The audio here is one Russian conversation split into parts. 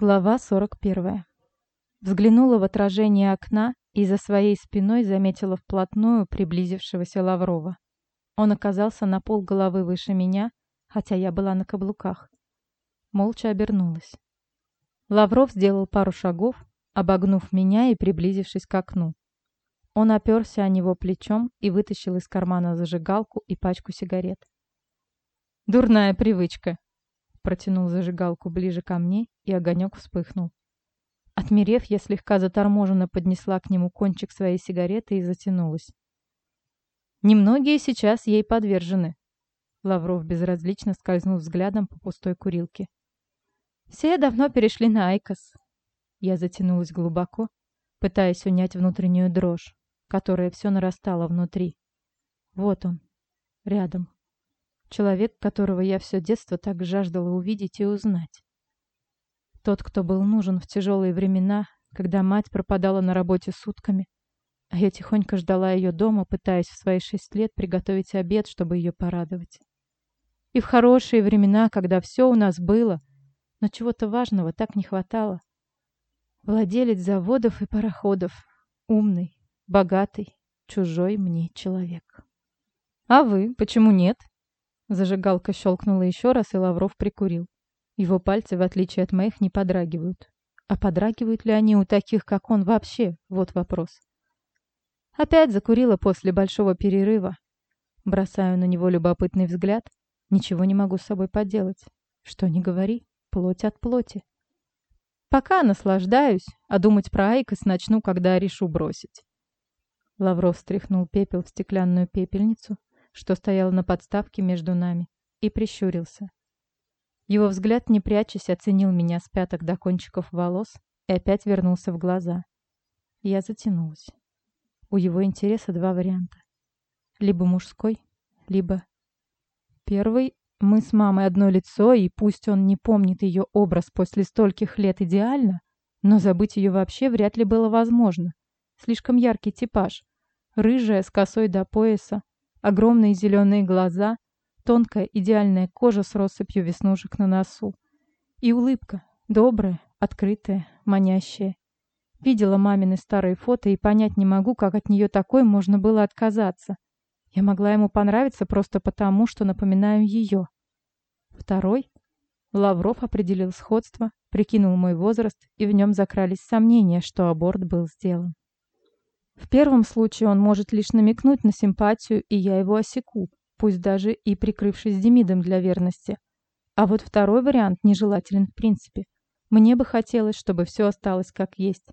Глава 41. Взглянула в отражение окна и за своей спиной заметила вплотную приблизившегося Лаврова. Он оказался на пол головы выше меня, хотя я была на каблуках. Молча обернулась. Лавров сделал пару шагов, обогнув меня и приблизившись к окну. Он оперся о него плечом и вытащил из кармана зажигалку и пачку сигарет. «Дурная привычка», Протянул зажигалку ближе ко мне, и огонек вспыхнул. Отмерев, я слегка заторможенно поднесла к нему кончик своей сигареты и затянулась. Немногие сейчас ей подвержены. Лавров безразлично скользнул взглядом по пустой курилке. Все давно перешли на IQOS. Я затянулась глубоко, пытаясь унять внутреннюю дрожь, которая все нарастала внутри. Вот он, рядом. Человек, которого я все детство так жаждала увидеть и узнать. Тот, кто был нужен в тяжелые времена, когда мать пропадала на работе сутками, а я тихонько ждала ее дома, пытаясь в свои шесть лет приготовить обед, чтобы ее порадовать. И в хорошие времена, когда все у нас было, но чего-то важного так не хватало. Владелец заводов и пароходов, умный, богатый, чужой мне человек. «А вы почему нет?» Зажигалка щелкнула еще раз, и Лавров прикурил. Его пальцы, в отличие от моих, не подрагивают. А подрагивают ли они у таких, как он, вообще? Вот вопрос. Опять закурила после большого перерыва. Бросаю на него любопытный взгляд. Ничего не могу с собой поделать. Что ни говори, плоть от плоти. Пока наслаждаюсь, а думать про IQOS начну, когда решу бросить. Лавров стряхнул пепел в стеклянную пепельницу, что стояла на подставке между нами, и прищурился. Его взгляд, не прячась, оценил меня с пяток до кончиков волос и опять вернулся в глаза. Я затянулась. У его интереса два варианта. Либо мужской, либо... Первый — мы с мамой одно лицо, и пусть он не помнит ее образ после стольких лет идеально, но забыть ее вообще вряд ли было возможно. Слишком яркий типаж. Рыжая, с косой до пояса, Огромные зеленые глаза, тонкая идеальная кожа с россыпью веснушек на носу. И улыбка, добрая, открытая, манящая. Видела мамины старые фото и понять не могу, как от нее такой можно было отказаться. Я могла ему понравиться просто потому, что напоминаю ее. Второй. Лавров определил сходство, прикинул мой возраст, и в нем закрались сомнения, что аборт был сделан. В первом случае он может лишь намекнуть на симпатию, и я его осеку, пусть даже и прикрывшись Демидом для верности. А вот второй вариант нежелателен в принципе. Мне бы хотелось, чтобы все осталось как есть.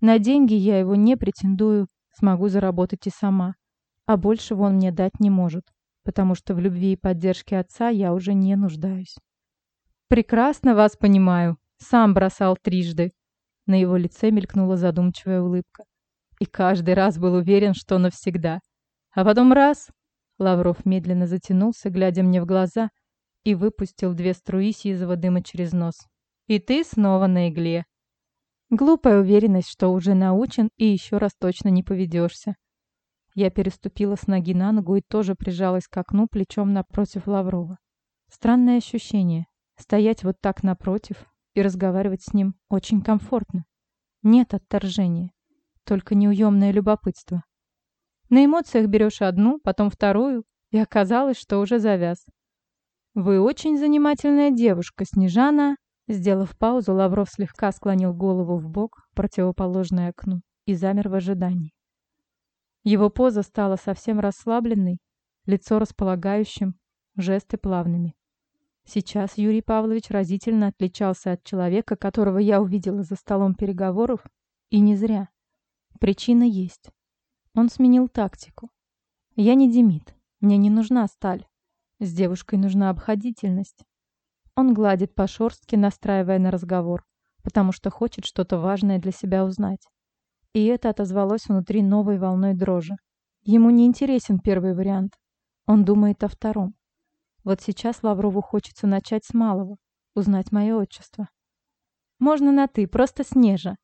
На деньги я его не претендую, смогу заработать и сама. А большего он мне дать не может, потому что в любви и поддержке отца я уже не нуждаюсь. «Прекрасно вас понимаю. Сам бросал трижды». На его лице мелькнула задумчивая улыбка и каждый раз был уверен, что навсегда. А потом раз... Лавров медленно затянулся, глядя мне в глаза, и выпустил две струи сизого дыма через нос. И ты снова на игле. Глупая уверенность, что уже научен и еще раз точно не поведешься. Я переступила с ноги на ногу и тоже прижалась к окну плечом напротив Лаврова. Странное ощущение. Стоять вот так напротив и разговаривать с ним очень комфортно. Нет отторжения только неуемное любопытство. На эмоциях берешь одну, потом вторую, и оказалось, что уже завяз. «Вы очень занимательная девушка, Снежана!» Сделав паузу, Лавров слегка склонил голову в бок, противоположное окну, и замер в ожидании. Его поза стала совсем расслабленной, лицо располагающим, жесты плавными. Сейчас Юрий Павлович разительно отличался от человека, которого я увидела за столом переговоров, и не зря. Причина есть. Он сменил тактику. Я не Демид. Мне не нужна сталь. С девушкой нужна обходительность. Он гладит по шорстке, настраивая на разговор, потому что хочет что-то важное для себя узнать. И это отозвалось внутри новой волной дрожи. Ему не интересен первый вариант. Он думает о втором. Вот сейчас Лаврову хочется начать с малого, узнать мое отчество. Можно на «ты», просто Снежа.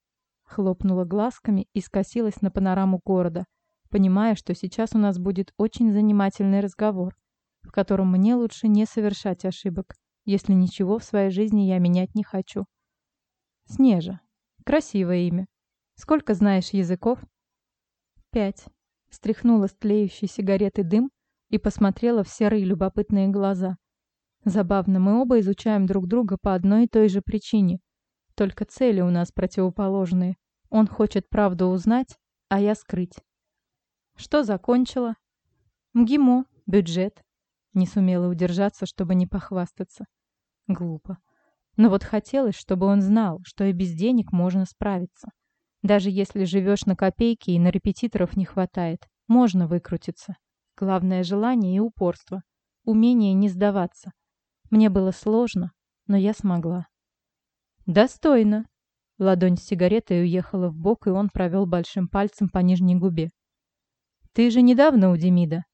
Хлопнула глазками и скосилась на панораму города, понимая, что сейчас у нас будет очень занимательный разговор, в котором мне лучше не совершать ошибок, если ничего в своей жизни я менять не хочу. Снежа. Красивое имя. Сколько знаешь языков? Пять. Стряхнула с тлеющей сигареты дым и посмотрела в серые любопытные глаза. Забавно, мы оба изучаем друг друга по одной и той же причине. Только цели у нас противоположные. Он хочет правду узнать, а я скрыть. Что закончила? МГИМО, бюджет. Не сумела удержаться, чтобы не похвастаться. Глупо. Но вот хотелось, чтобы он знал, что и без денег можно справиться. Даже если живешь на копейки и на репетиторов не хватает, можно выкрутиться. Главное желание и упорство. Умение не сдаваться. Мне было сложно, но я смогла. «Достойно!» Ладонь с сигаретой уехала в бок, и он провел большим пальцем по нижней губе. «Ты же недавно у Демида?»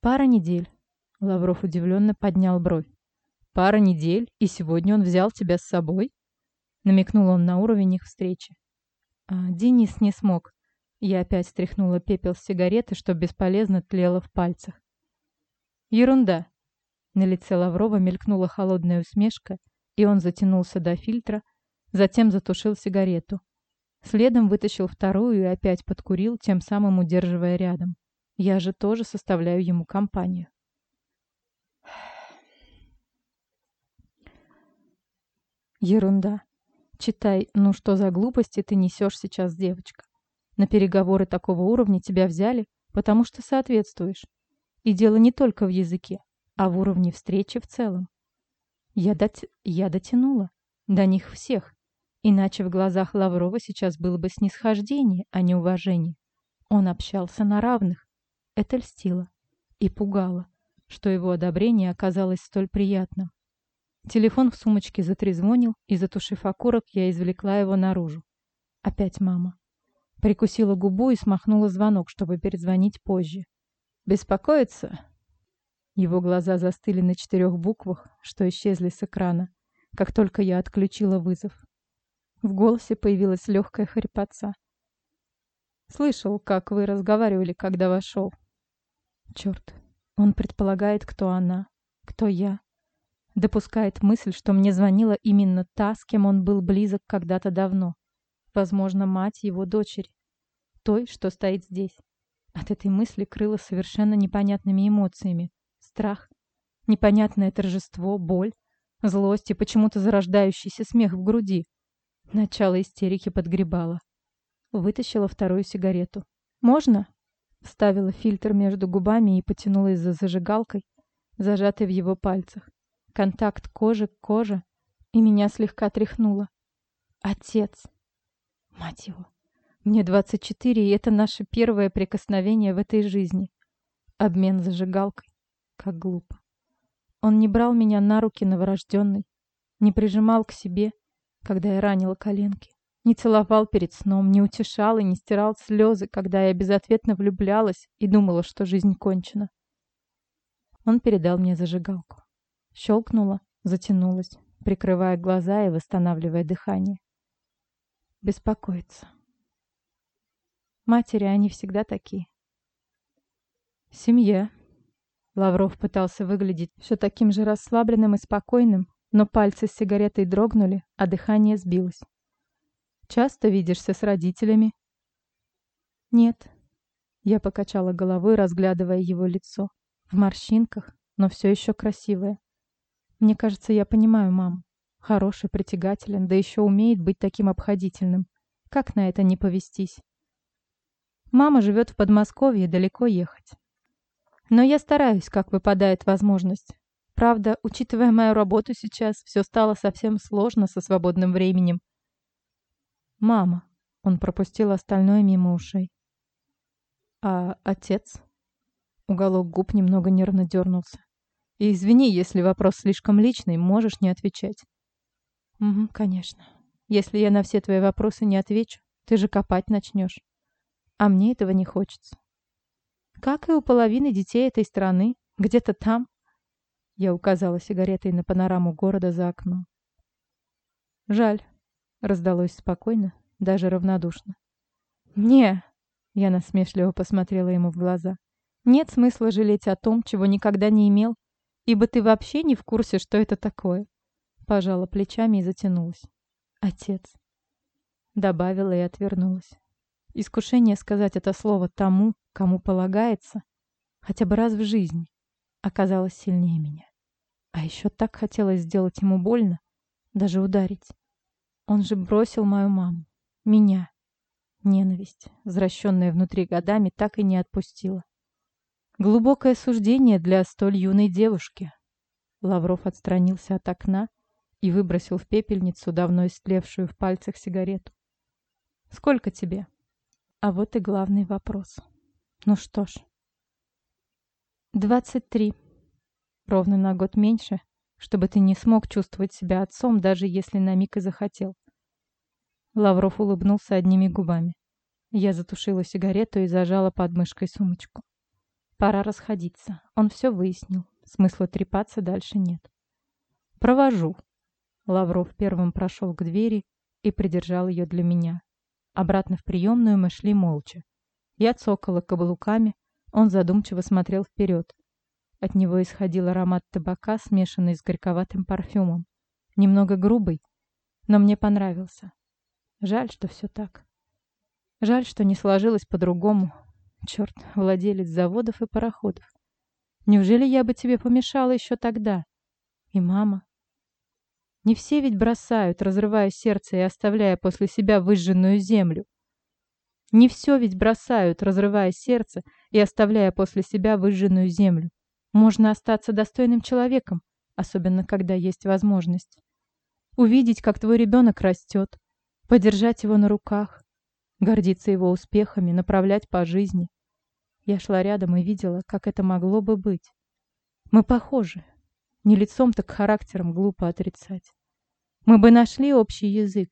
«Пара недель». Лавров удивленно поднял бровь. «Пара недель, и сегодня он взял тебя с собой?» Намекнул он на уровень их встречи. А, Денис не смог. Я опять стряхнула пепел с сигареты, что бесполезно тлело в пальцах. «Ерунда!» На лице Лаврова мелькнула холодная усмешка, и он затянулся до фильтра, затем затушил сигарету. Следом вытащил вторую и опять подкурил, тем самым удерживая рядом. Я же тоже составляю ему компанию. Ерунда. Читай, ну что за глупости ты несешь сейчас, девочка. На переговоры такого уровня тебя взяли, потому что соответствуешь. И дело не только в языке, а в уровне встречи в целом. Я, дот... я дотянула. До них всех. Иначе в глазах Лаврова сейчас было бы снисхождение, а не уважение. Он общался на равных. Это льстило и пугало, что его одобрение оказалось столь приятным. Телефон в сумочке затрезвонил, и, затушив окурок, я извлекла его наружу. Опять мама. Прикусила губу и смахнула звонок, чтобы перезвонить позже. «Беспокоиться?» Его глаза застыли на четырех буквах, что исчезли с экрана, как только я отключила вызов. В голосе появилась легкая хрипотца. «Слышал, как вы разговаривали, когда вошел». «Черт, он предполагает, кто она, кто я. Допускает мысль, что мне звонила именно та, с кем он был близок когда-то давно. Возможно, мать его дочери. Той, что стоит здесь. От этой мысли крыло совершенно непонятными эмоциями страх, непонятное торжество, боль, злость и почему-то зарождающийся смех в груди. Начало истерики подгребало. Вытащила вторую сигарету. «Можно?» Вставила фильтр между губами и потянулась за зажигалкой, зажатой в его пальцах. Контакт кожи к коже, и меня слегка тряхнуло. «Отец!» Мать его! Мне 24, и это наше первое прикосновение в этой жизни. Обмен зажигалкой. Как глупо. Он не брал меня на руки новорожденной, не прижимал к себе, когда я ранила коленки, не целовал перед сном, не утешал и не стирал слезы, когда я безответно влюблялась и думала, что жизнь кончена. Он передал мне зажигалку. Щелкнула, затянулась, прикрывая глаза и восстанавливая дыхание. Беспокоиться. Матери, они всегда такие. Семья, Лавров пытался выглядеть все таким же расслабленным и спокойным, но пальцы с сигаретой дрогнули, а дыхание сбилось. «Часто видишься с родителями?» «Нет». Я покачала головой, разглядывая его лицо. В морщинках, но все еще красивое. Мне кажется, я понимаю маму. Хороший, притягателен, да еще умеет быть таким обходительным. Как на это не повестись? Мама живет в Подмосковье, далеко ехать. Но я стараюсь, как выпадает возможность. Правда, учитывая мою работу сейчас, все стало совсем сложно со свободным временем. «Мама», — он пропустил остальное мимо ушей. «А отец?» Уголок губ немного нервно дернулся. «И извини, если вопрос слишком личный, можешь не отвечать». «Угу, конечно. Если я на все твои вопросы не отвечу, ты же копать начнешь. А мне этого не хочется. Как и у половины детей этой страны, где-то там. Я указала сигаретой на панораму города за окном. Жаль, раздалось спокойно, даже равнодушно. Не, я насмешливо посмотрела ему в глаза. Нет смысла жалеть о том, чего никогда не имел, ибо ты вообще не в курсе, что это такое. Пожала плечами и затянулась. Отец. Добавила и отвернулась. Искушение сказать это слово тому, кому полагается, хотя бы раз в жизни, оказалось сильнее меня. А еще так хотелось сделать ему больно, даже ударить. Он же бросил мою маму, меня. Ненависть, возвращенная внутри годами, так и не отпустила. Глубокое суждение для столь юной девушки. Лавров отстранился от окна и выбросил в пепельницу давно истлевшую в пальцах сигарету. «Сколько тебе?» А вот и главный вопрос. Ну что ж. «Двадцать три. Ровно на год меньше, чтобы ты не смог чувствовать себя отцом, даже если на миг и захотел». Лавров улыбнулся одними губами. Я затушила сигарету и зажала под мышкой сумочку. Пора расходиться. Он все выяснил. Смысла трепаться дальше нет. «Провожу». Лавров первым прошел к двери и придержал ее для меня. Обратно в приемную мы шли молча. Я цокала каблуками, он задумчиво смотрел вперед. От него исходил аромат табака, смешанный с горьковатым парфюмом. Немного грубый, но мне понравился. Жаль, что все так. Жаль, что не сложилось по-другому. Черт, владелец заводов и пароходов. Неужели я бы тебе помешала еще тогда? И мама. Не все ведь бросают, разрывая сердце и оставляя после себя выжженную землю. Не все ведь бросают, разрывая сердце и оставляя после себя выжженную землю. Можно остаться достойным человеком, особенно когда есть возможность. Увидеть, как твой ребенок растет, подержать его на руках, гордиться его успехами, направлять по жизни. Я шла рядом и видела, как это могло бы быть. Мы похожи. Не лицом, так характером глупо отрицать. Мы бы нашли общий язык.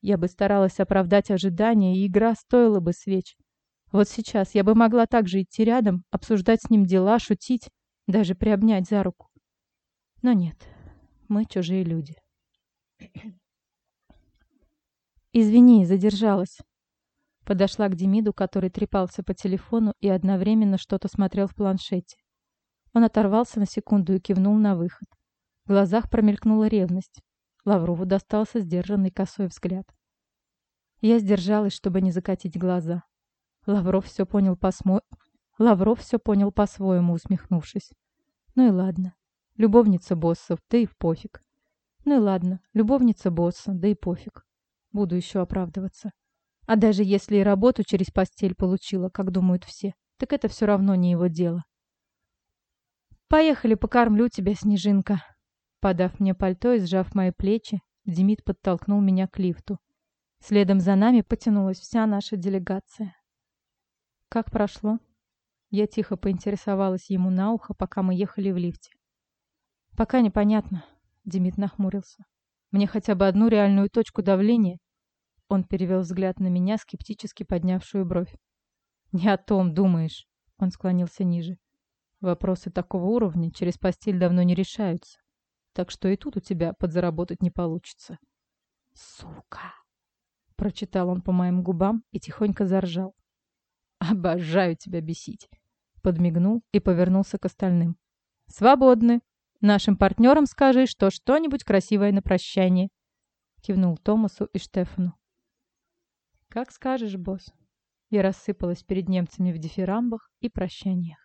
Я бы старалась оправдать ожидания, и игра стоила бы свеч. Вот сейчас я бы могла также идти рядом, обсуждать с ним дела, шутить, даже приобнять за руку. Но нет, мы чужие люди. Извини, задержалась. Подошла к Демиду, который трепался по телефону и одновременно что-то смотрел в планшете. Он оторвался на секунду и кивнул на выход. В глазах промелькнула ревность. Лаврову достался сдержанный косой взгляд. Я сдержалась, чтобы не закатить глаза. Лавров все понял по-смо... Лавров все понял по-своему, усмехнувшись. Ну и ладно. Любовница боссов, да и пофиг. Ну и ладно. Любовница босса, да и пофиг. Буду еще оправдываться. А даже если и работу через постель получила, как думают все, так это все равно не его дело. «Поехали, покормлю тебя, Снежинка!» Подав мне пальто и сжав мои плечи, Демид подтолкнул меня к лифту. Следом за нами потянулась вся наша делегация. «Как прошло?» Я тихо поинтересовалась ему на ухо, пока мы ехали в лифте. «Пока непонятно», — Демид нахмурился. «Мне хотя бы одну реальную точку давления, он перевел взгляд на меня, скептически поднявшую бровь. «Не о том думаешь», — он склонился ниже. «Вопросы такого уровня через постель давно не решаются. Так что и тут у тебя подзаработать не получится». «Сука!» — прочитал он по моим губам и тихонько заржал. «Обожаю тебя бесить!» Подмигнул и повернулся к остальным. «Свободны! Нашим партнерам скажи, что что-нибудь красивое на прощание!» Кивнул Томасу и Штефану. «Как скажешь, босс». Я рассыпалась перед немцами в дифирамбах и прощаниях.